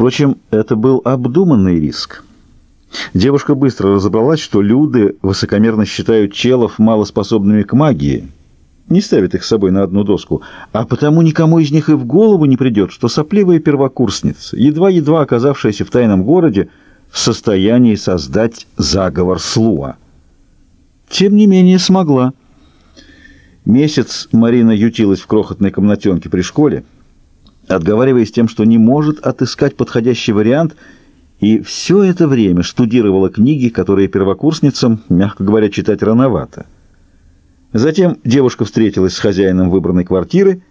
Впрочем, это был обдуманный риск. Девушка быстро разобралась, что люди высокомерно считают челов малоспособными к магии, не ставят их с собой на одну доску, а потому никому из них и в голову не придет, что сопливая первокурсница, едва-едва оказавшаяся в тайном городе, в состоянии создать заговор Слуа. Тем не менее смогла. Месяц Марина ютилась в крохотной комнатенке при школе, отговариваясь тем, что не может отыскать подходящий вариант, и все это время штудировала книги, которые первокурсницам, мягко говоря, читать рановато. Затем девушка встретилась с хозяином выбранной квартиры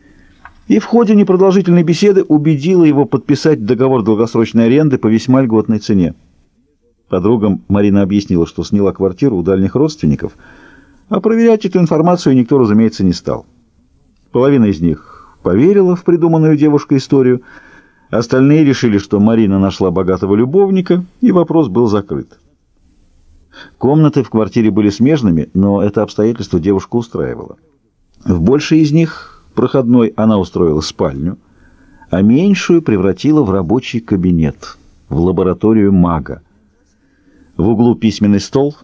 и в ходе непродолжительной беседы убедила его подписать договор долгосрочной аренды по весьма льготной цене. Подругам Марина объяснила, что сняла квартиру у дальних родственников, а проверять эту информацию никто, разумеется, не стал. Половина из них поверила в придуманную девушкой историю, остальные решили, что Марина нашла богатого любовника, и вопрос был закрыт. Комнаты в квартире были смежными, но это обстоятельство девушку устраивало. В большей из них, проходной, она устроила спальню, а меньшую превратила в рабочий кабинет, в лабораторию мага. В углу письменный стол,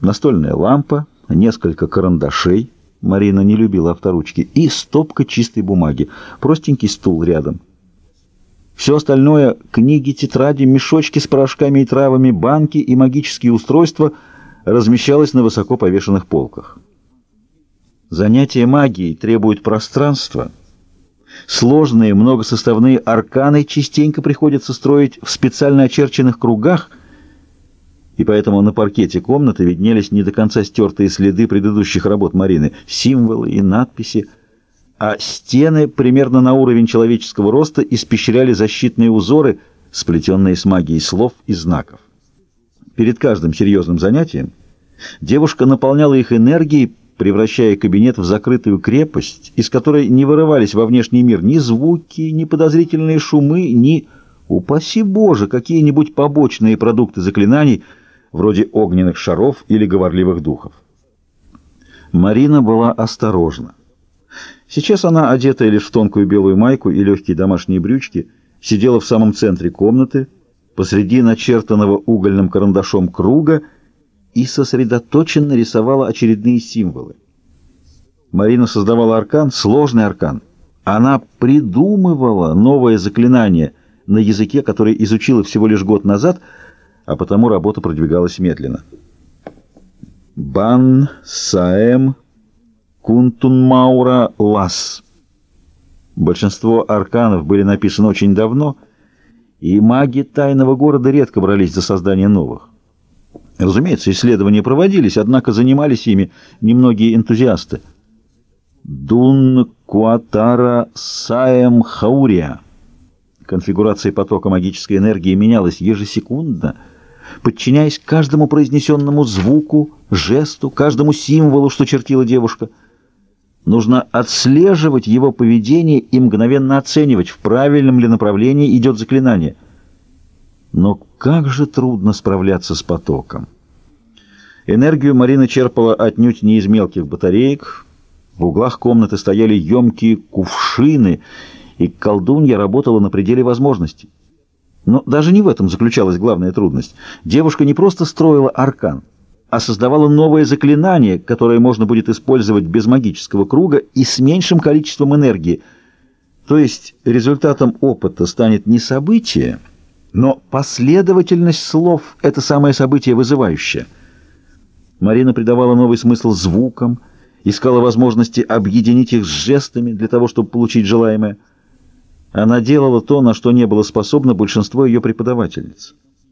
настольная лампа, несколько карандашей, Марина не любила авторучки, и стопка чистой бумаги, простенький стул рядом — все остальное — книги, тетради, мешочки с порошками и травами, банки и магические устройства — размещалось на высоко повешенных полках. Занятия магией требуют пространства. Сложные многосоставные арканы частенько приходится строить в специально очерченных кругах, и поэтому на паркете комнаты виднелись не до конца стертые следы предыдущих работ Марины, символы и надписи — а стены примерно на уровень человеческого роста испещряли защитные узоры, сплетенные с магией слов и знаков. Перед каждым серьезным занятием девушка наполняла их энергией, превращая кабинет в закрытую крепость, из которой не вырывались во внешний мир ни звуки, ни подозрительные шумы, ни, упаси Боже, какие-нибудь побочные продукты заклинаний, вроде огненных шаров или говорливых духов. Марина была осторожна. Сейчас она, одетая лишь в тонкую белую майку и легкие домашние брючки, сидела в самом центре комнаты, посреди начертанного угольным карандашом круга и сосредоточенно рисовала очередные символы. Марина создавала аркан, сложный аркан. Она придумывала новое заклинание на языке, который изучила всего лишь год назад, а потому работа продвигалась медленно. Бан, Саэм, Кунтунмаура Лас. Большинство арканов были написаны очень давно, и маги тайного города редко брались за создание новых. Разумеется, исследования проводились, однако занимались ими немногие энтузиасты. Дун Куатара Саем Хаурия. Конфигурация потока магической энергии менялась ежесекундно, подчиняясь каждому произнесенному звуку, жесту, каждому символу, что чертила девушка — Нужно отслеживать его поведение и мгновенно оценивать, в правильном ли направлении идет заклинание. Но как же трудно справляться с потоком. Энергию Марина черпала отнюдь не из мелких батареек. В углах комнаты стояли емкие кувшины, и колдунья работала на пределе возможностей. Но даже не в этом заключалась главная трудность. Девушка не просто строила аркан — а создавала новое заклинание, которое можно будет использовать без магического круга и с меньшим количеством энергии. То есть результатом опыта станет не событие, но последовательность слов — это самое событие вызывающее. Марина придавала новый смысл звукам, искала возможности объединить их с жестами для того, чтобы получить желаемое. Она делала то, на что не было способно большинство ее преподавательниц.